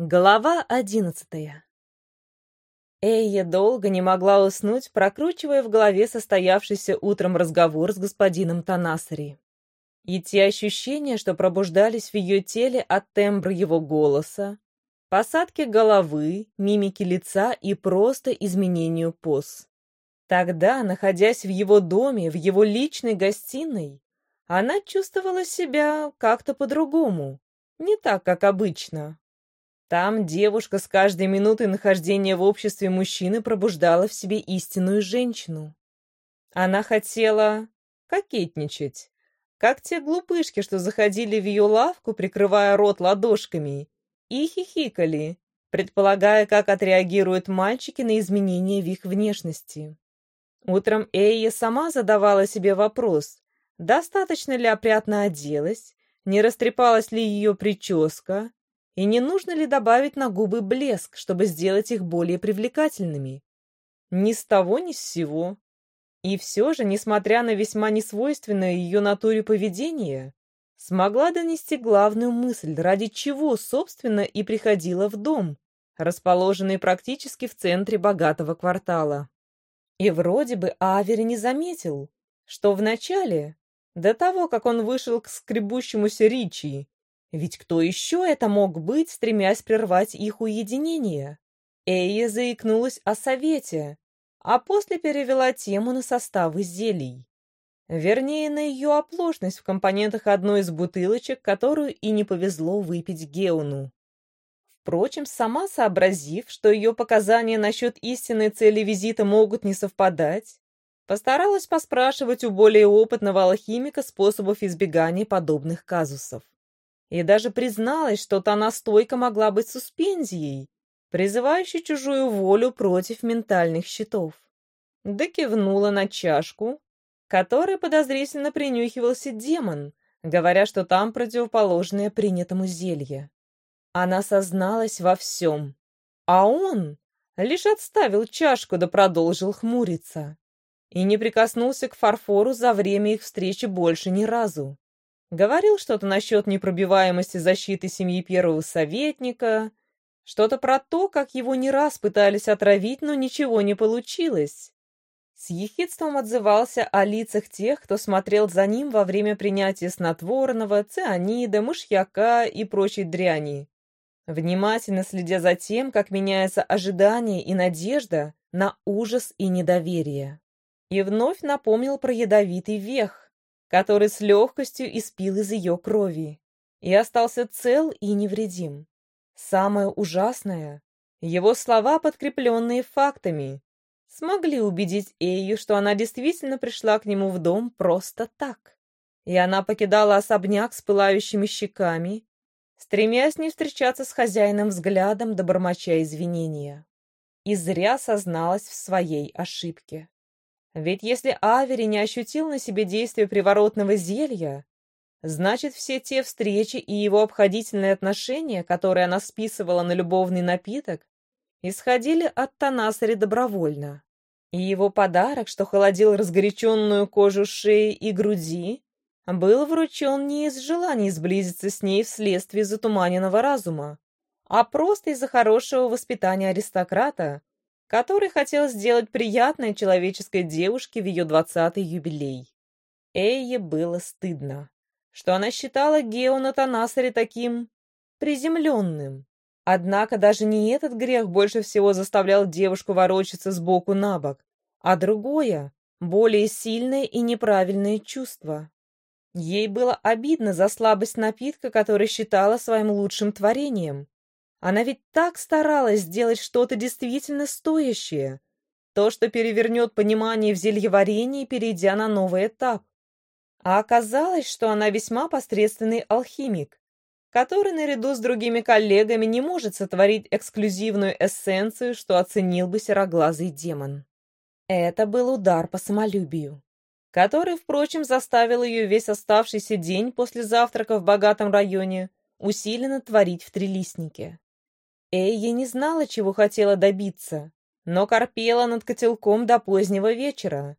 Глава одиннадцатая Эйя долго не могла уснуть, прокручивая в голове состоявшийся утром разговор с господином Танасари. И те ощущения, что пробуждались в ее теле от тембра его голоса, посадки головы, мимики лица и просто изменению поз. Тогда, находясь в его доме, в его личной гостиной, она чувствовала себя как-то по-другому, не так, как обычно. Там девушка с каждой минутой нахождения в обществе мужчины пробуждала в себе истинную женщину. Она хотела кокетничать, как те глупышки, что заходили в ее лавку, прикрывая рот ладошками, и хихикали, предполагая, как отреагируют мальчики на изменения в их внешности. Утром Эйя сама задавала себе вопрос, достаточно ли опрятно оделась, не растрепалась ли ее прическа, и не нужно ли добавить на губы блеск, чтобы сделать их более привлекательными? Ни с того, ни с сего. И все же, несмотря на весьма несвойственное ее натуре поведение, смогла донести главную мысль, ради чего, собственно, и приходила в дом, расположенный практически в центре богатого квартала. И вроде бы Авери не заметил, что вначале, до того, как он вышел к скребущемуся Ричи, ведь кто еще это мог быть, стремясь прервать их уединение? Эйя заикнулась о совете, а после перевела тему на составы зелий. Вернее, на ее оплошность в компонентах одной из бутылочек, которую и не повезло выпить Геуну. Впрочем, сама сообразив, что ее показания насчет истинной цели визита могут не совпадать, постаралась поспрашивать у более опытного алхимика способов избегания подобных казусов и даже призналась, что та настойка могла быть суспензией, призывающей чужую волю против ментальных щитов. Да кивнула на чашку, которой подозрительно принюхивался демон, говоря, что там противоположное принятому зелье. Она созналась во всем, а он лишь отставил чашку да продолжил хмуриться и не прикоснулся к фарфору за время их встречи больше ни разу. Говорил что-то насчет непробиваемости защиты семьи первого советника, что-то про то, как его не раз пытались отравить, но ничего не получилось. С ехидством отзывался о лицах тех, кто смотрел за ним во время принятия снотворного, цианида, мышьяка и прочей дряни, внимательно следя за тем, как меняется ожидание и надежда на ужас и недоверие. И вновь напомнил про ядовитый вех, который с легкостью испил из ее крови и остался цел и невредим. Самое ужасное — его слова, подкрепленные фактами, смогли убедить Эйю, что она действительно пришла к нему в дом просто так. И она покидала особняк с пылающими щеками, стремясь не встречаться с хозяином взглядом до бормоча извинения. И зря созналась в своей ошибке. Ведь если Авери не ощутил на себе действие приворотного зелья, значит, все те встречи и его обходительные отношения, которые она списывала на любовный напиток, исходили от Танасари добровольно. И его подарок, что холодил разгоряченную кожу шеи и груди, был вручен не из желания сблизиться с ней вследствие затуманенного разума, а просто из-за хорошего воспитания аристократа, который хотел сделать приятное человеческой девушке в ее двадцатый юбилей. Эйе было стыдно, что она считала Геона Танасари таким приземленным. Однако даже не этот грех больше всего заставлял девушку ворочаться с боку на бок, а другое, более сильное и неправильное чувство. Ей было обидно за слабость напитка, который считала своим лучшим творением, она ведь так старалась сделать что-то действительно стоящее. То, что перевернет понимание в зельеварении, перейдя на новый этап. А оказалось, что она весьма посредственный алхимик, который наряду с другими коллегами не может сотворить эксклюзивную эссенцию, что оценил бы сероглазый демон. Это был удар по самолюбию, который, впрочем, заставил ее весь оставшийся день после завтрака в богатом районе усиленно творить в трилистнике. Эйя не знала, чего хотела добиться, но корпела над котелком до позднего вечера.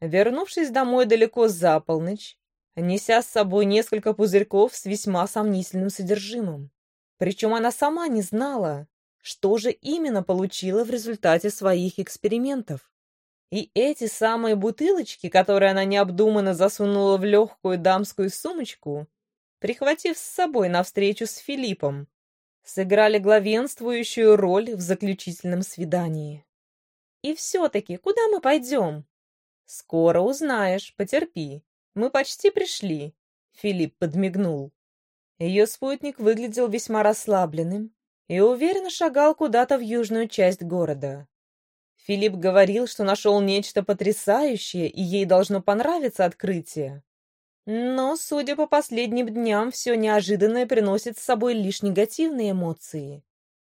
Вернувшись домой далеко за полночь, неся с собой несколько пузырьков с весьма сомнительным содержимым. Причем она сама не знала, что же именно получила в результате своих экспериментов. И эти самые бутылочки, которые она необдуманно засунула в легкую дамскую сумочку, прихватив с собой на встречу с Филиппом, сыграли главенствующую роль в заключительном свидании. «И все-таки, куда мы пойдем?» «Скоро узнаешь, потерпи. Мы почти пришли», — Филипп подмигнул. Ее спутник выглядел весьма расслабленным и уверенно шагал куда-то в южную часть города. Филипп говорил, что нашел нечто потрясающее, и ей должно понравиться открытие. Но, судя по последним дням, все неожиданное приносит с собой лишь негативные эмоции.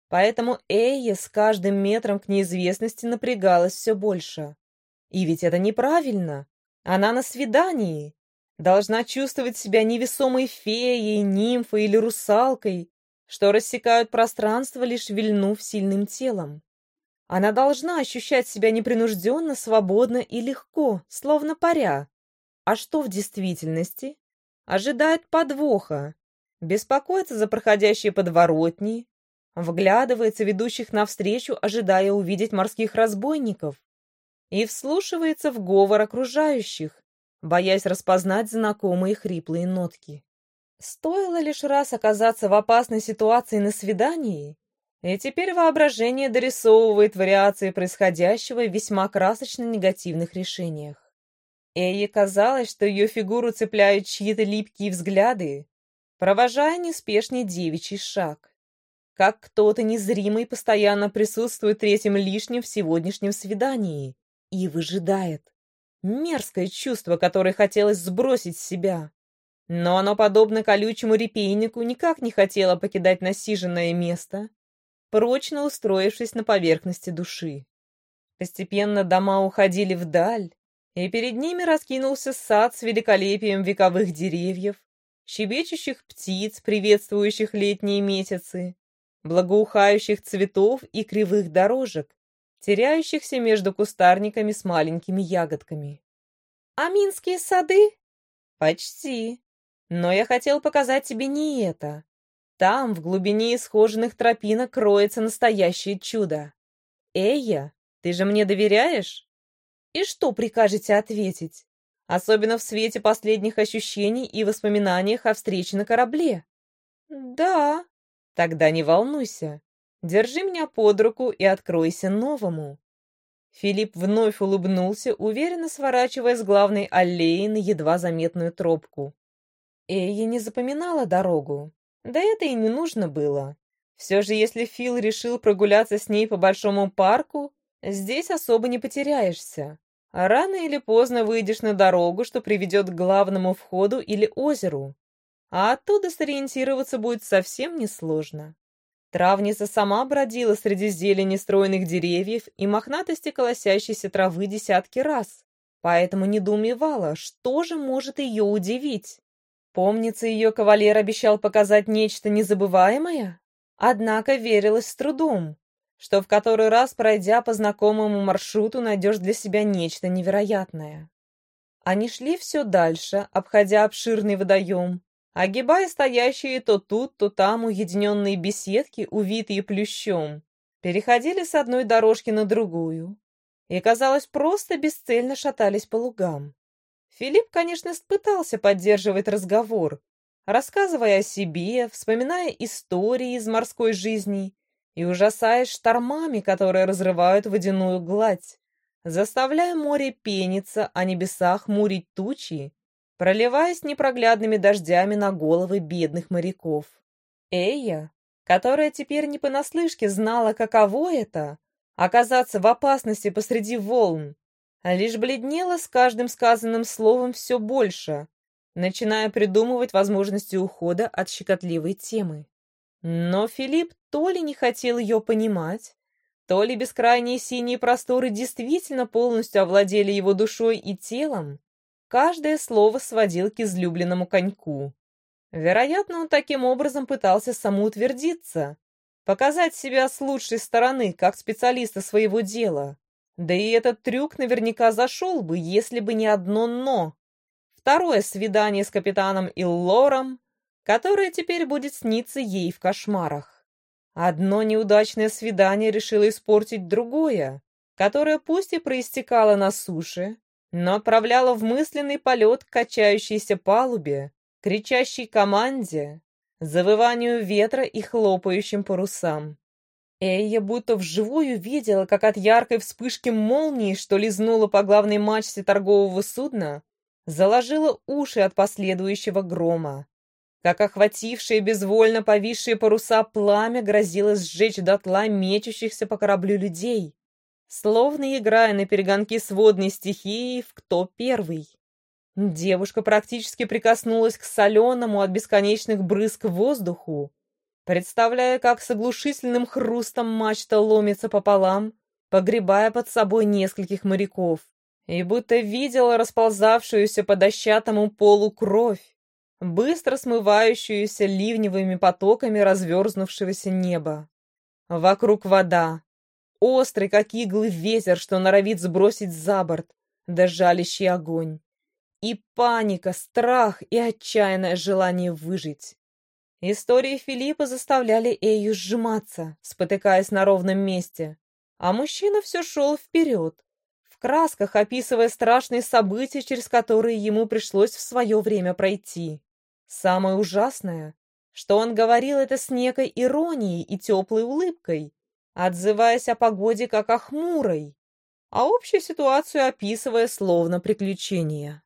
Поэтому Эйя с каждым метром к неизвестности напрягалась все больше. И ведь это неправильно. Она на свидании. Должна чувствовать себя невесомой феей, нимфой или русалкой, что рассекают пространство, лишь вильнув сильным телом. Она должна ощущать себя непринужденно, свободно и легко, словно паря. А что в действительности? Ожидает подвоха, беспокоится за проходящие подворотни, вглядывается ведущих навстречу, ожидая увидеть морских разбойников, и вслушивается в говор окружающих, боясь распознать знакомые хриплые нотки. Стоило лишь раз оказаться в опасной ситуации на свидании, и теперь воображение дорисовывает вариации происходящего в весьма красочно негативных решениях. Ей казалось, что ее фигуру цепляют чьи-то липкие взгляды, провожая неспешный девичий шаг. Как кто-то незримый постоянно присутствует третьим лишним в сегодняшнем свидании и выжидает. Мерзкое чувство, которое хотелось сбросить с себя. Но оно, подобно колючему репейнику, никак не хотело покидать насиженное место, прочно устроившись на поверхности души. Постепенно дома уходили вдаль, и перед ними раскинулся сад с великолепием вековых деревьев, щебечущих птиц, приветствующих летние месяцы, благоухающих цветов и кривых дорожек, теряющихся между кустарниками с маленькими ягодками. «А минские сады?» «Почти. Но я хотел показать тебе не это. Там, в глубине исхоженных тропинок, кроется настоящее чудо. Эйя, ты же мне доверяешь?» И что прикажете ответить? Особенно в свете последних ощущений и воспоминаниях о встрече на корабле. Да. Тогда не волнуйся. Держи меня под руку и откройся новому. Филипп вновь улыбнулся, уверенно сворачивая с главной аллеи на едва заметную тропку. Эйя не запоминала дорогу. Да это и не нужно было. Все же, если Фил решил прогуляться с ней по большому парку, здесь особо не потеряешься. А рано или поздно выйдешь на дорогу, что приведет к главному входу или озеру. А оттуда сориентироваться будет совсем несложно. Травница сама бродила среди зелени стройных деревьев и мохнатости колосящейся травы десятки раз, поэтому недоумевала, что же может ее удивить. Помнится, ее кавалер обещал показать нечто незабываемое? Однако верилась с трудом что в который раз, пройдя по знакомому маршруту, найдешь для себя нечто невероятное. Они шли все дальше, обходя обширный водоем, огибая стоящие то тут, то там уединенные беседки, увитые плющом, переходили с одной дорожки на другую и, казалось, просто бесцельно шатались по лугам. Филипп, конечно, пытался поддерживать разговор, рассказывая о себе, вспоминая истории из морской жизни и ужасаясь штормами, которые разрывают водяную гладь, заставляя море пениться, а небеса хмурить тучи, проливаясь непроглядными дождями на головы бедных моряков. Эйя, которая теперь не понаслышке знала, каково это — оказаться в опасности посреди волн, лишь бледнела с каждым сказанным словом все больше, начиная придумывать возможности ухода от щекотливой темы. Но Филипп то ли не хотел ее понимать, то ли бескрайние синие просторы действительно полностью овладели его душой и телом, каждое слово сводил к излюбленному коньку. Вероятно, он таким образом пытался самоутвердиться, показать себя с лучшей стороны, как специалиста своего дела. Да и этот трюк наверняка зашел бы, если бы не одно «но». Второе свидание с капитаном Иллором которая теперь будет сниться ей в кошмарах. Одно неудачное свидание решило испортить другое, которое пусть и проистекало на суше, но отправляло в мысленный полет к качающейся палубе, кричащей команде, завыванию ветра и хлопающим парусам. Эйя будто вживую видела, как от яркой вспышки молнии, что лизнула по главной мачте торгового судна, заложила уши от последующего грома. Как охватившие безвольно повисшие паруса пламя грозило сжечь дотла мечущихся по кораблю людей, словно играя на перегонки с водной стихией в «Кто первый?». Девушка практически прикоснулась к соленому от бесконечных брызг воздуху, представляя, как с оглушительным хрустом мачта ломится пополам, погребая под собой нескольких моряков, и будто видела расползавшуюся по дощатому полу кровь, быстро смывающуюся ливневыми потоками разверзнувшегося неба. Вокруг вода, острый, как иглы ветер, что норовит сбросить за борт, да огонь. И паника, страх и отчаянное желание выжить. Истории Филиппа заставляли Эю сжиматься, спотыкаясь на ровном месте, а мужчина все шел вперед, в красках описывая страшные события, через которые ему пришлось в свое время пройти. Самое ужасное, что он говорил это с некой иронией и теплой улыбкой, отзываясь о погоде как о хмурой, а общую ситуацию описывая словно приключение.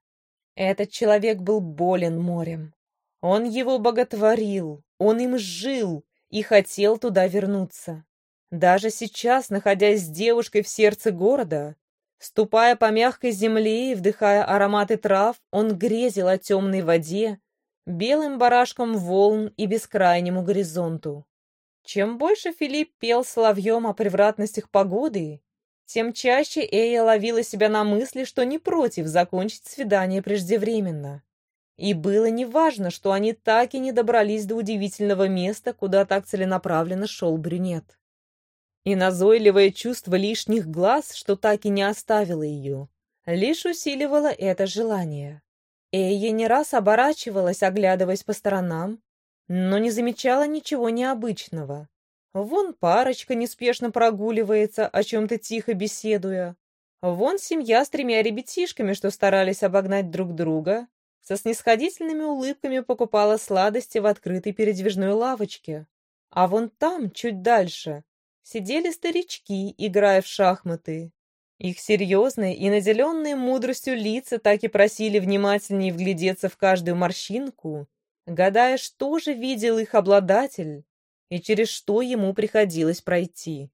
Этот человек был болен морем. Он его боготворил, он им жил и хотел туда вернуться. Даже сейчас, находясь с девушкой в сердце города, ступая по мягкой земле и вдыхая ароматы трав, он грезил о темной воде, белым барашком волн и бескрайнему горизонту. Чем больше Филипп пел соловьем о превратностях погоды, тем чаще Эя ловила себя на мысли, что не против закончить свидание преждевременно. И было неважно, что они так и не добрались до удивительного места, куда так целенаправленно шел брюнет. И назойливое чувство лишних глаз, что так и не оставило ее, лишь усиливало это желание. Эйя не раз оборачивалась, оглядываясь по сторонам, но не замечала ничего необычного. Вон парочка неспешно прогуливается, о чем-то тихо беседуя. Вон семья с тремя ребятишками, что старались обогнать друг друга, со снисходительными улыбками покупала сладости в открытой передвижной лавочке. А вон там, чуть дальше, сидели старички, играя в шахматы. Их серьезные и наделенные мудростью лица так и просили внимательнее вглядеться в каждую морщинку, гадая, что же видел их обладатель и через что ему приходилось пройти.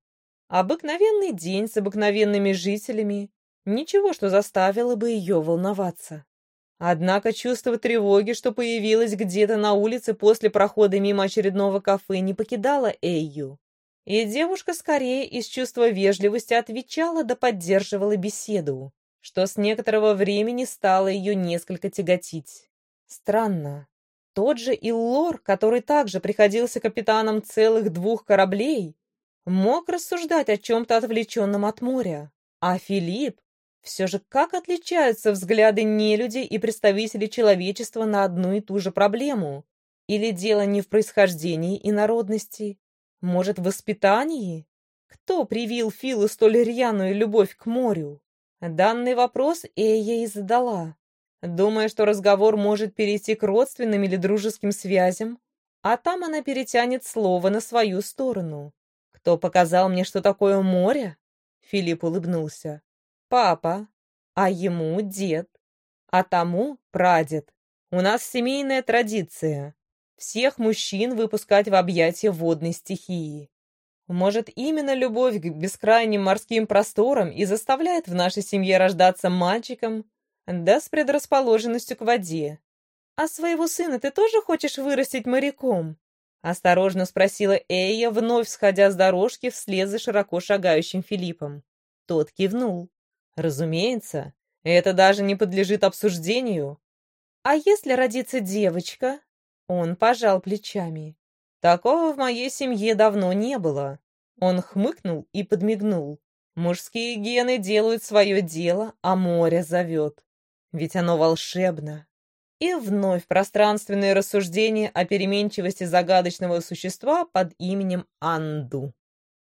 Обыкновенный день с обыкновенными жителями, ничего, что заставило бы ее волноваться. Однако чувство тревоги, что появилось где-то на улице после прохода мимо очередного кафе, не покидало Эйю. И девушка скорее из чувства вежливости отвечала да поддерживала беседу, что с некоторого времени стало ее несколько тяготить. Странно. Тот же Иллор, который также приходился капитаном целых двух кораблей, мог рассуждать о чем-то отвлеченном от моря, а Филипп все же как отличаются взгляды нелюдей и представителей человечества на одну и ту же проблему? Или дело не в происхождении и народности? Может, в воспитании? Кто привил Филу столь рьяную любовь к морю? Данный вопрос Эя и задала, думая, что разговор может перейти к родственным или дружеским связям, а там она перетянет слово на свою сторону. «Кто показал мне, что такое море?» Филипп улыбнулся папа, а ему дед, а тому прадед. У нас семейная традиция всех мужчин выпускать в объятия водной стихии. Может, именно любовь к бескрайним морским просторам и заставляет в нашей семье рождаться мальчиком, да с предрасположенностью к воде. «А своего сына ты тоже хочешь вырастить моряком?» Осторожно спросила Эя, вновь сходя с дорожки вслед за широко шагающим Филиппом. Тот кивнул. Разумеется, это даже не подлежит обсуждению. А если родится девочка? Он пожал плечами. Такого в моей семье давно не было. Он хмыкнул и подмигнул. Мужские гены делают свое дело, а море зовет. Ведь оно волшебно. И вновь пространственные рассуждения о переменчивости загадочного существа под именем Анду.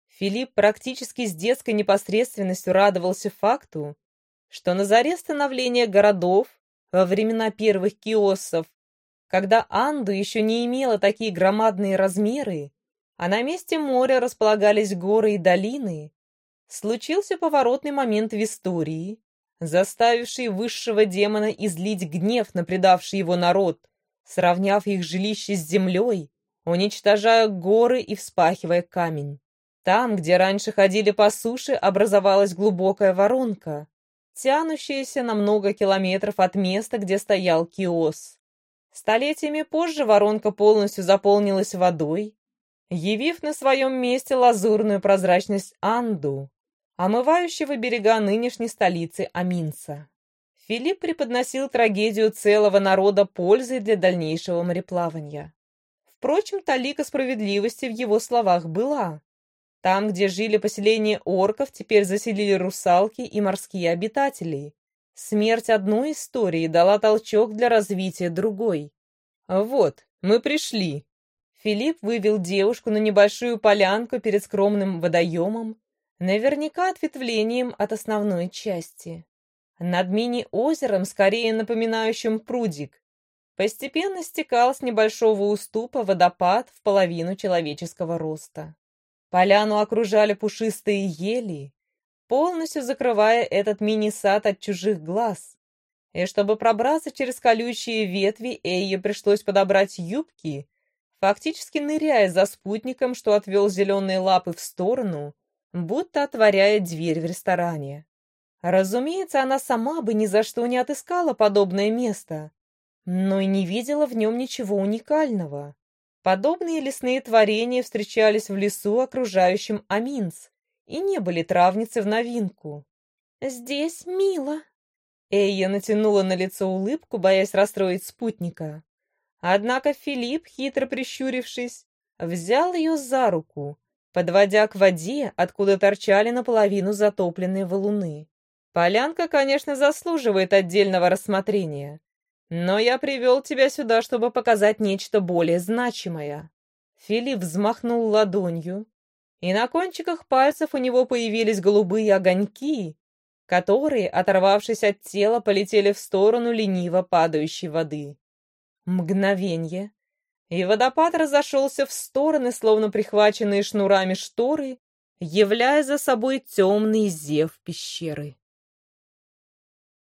Филипп практически с детской непосредственностью радовался факту, что на заре становления городов, во времена первых киосов, когда Анду еще не имела такие громадные размеры, а на месте моря располагались горы и долины, случился поворотный момент в истории, заставивший высшего демона излить гнев на предавший его народ, сравняв их жилище с землей, уничтожая горы и вспахивая камень. Там, где раньше ходили по суше, образовалась глубокая воронка, тянущаяся на много километров от места, где стоял киос. Столетиями позже воронка полностью заполнилась водой, явив на своем месте лазурную прозрачность Анду, омывающего берега нынешней столицы Аминса. Филипп преподносил трагедию целого народа пользой для дальнейшего мореплавания. Впрочем, талика справедливости в его словах была. Там, где жили поселения орков, теперь заселили русалки и морские обитатели. Смерть одной истории дала толчок для развития другой. «Вот, мы пришли». Филипп вывел девушку на небольшую полянку перед скромным водоемом, наверняка ответвлением от основной части. Над мини-озером, скорее напоминающим прудик, постепенно стекал с небольшого уступа водопад в половину человеческого роста. Поляну окружали пушистые ели, полностью закрывая этот мини-сад от чужих глаз. И чтобы пробраться через колючие ветви, Эйе пришлось подобрать юбки, фактически ныряя за спутником, что отвел зеленые лапы в сторону, будто отворяя дверь в ресторане. Разумеется, она сама бы ни за что не отыскала подобное место, но и не видела в нем ничего уникального. Подобные лесные творения встречались в лесу, окружающем Аминс, и не были травницы в новинку. «Здесь мило». Эйя натянула на лицо улыбку, боясь расстроить спутника. Однако Филипп, хитро прищурившись, взял ее за руку подводя к воде, откуда торчали наполовину затопленные валуны. Полянка, конечно, заслуживает отдельного рассмотрения, но я привел тебя сюда, чтобы показать нечто более значимое. Филипп взмахнул ладонью, и на кончиках пальцев у него появились голубые огоньки, которые, оторвавшись от тела, полетели в сторону лениво падающей воды. Мгновенье, и водопад разошелся в стороны, словно прихваченные шнурами шторы, являя за собой темный зев пещеры.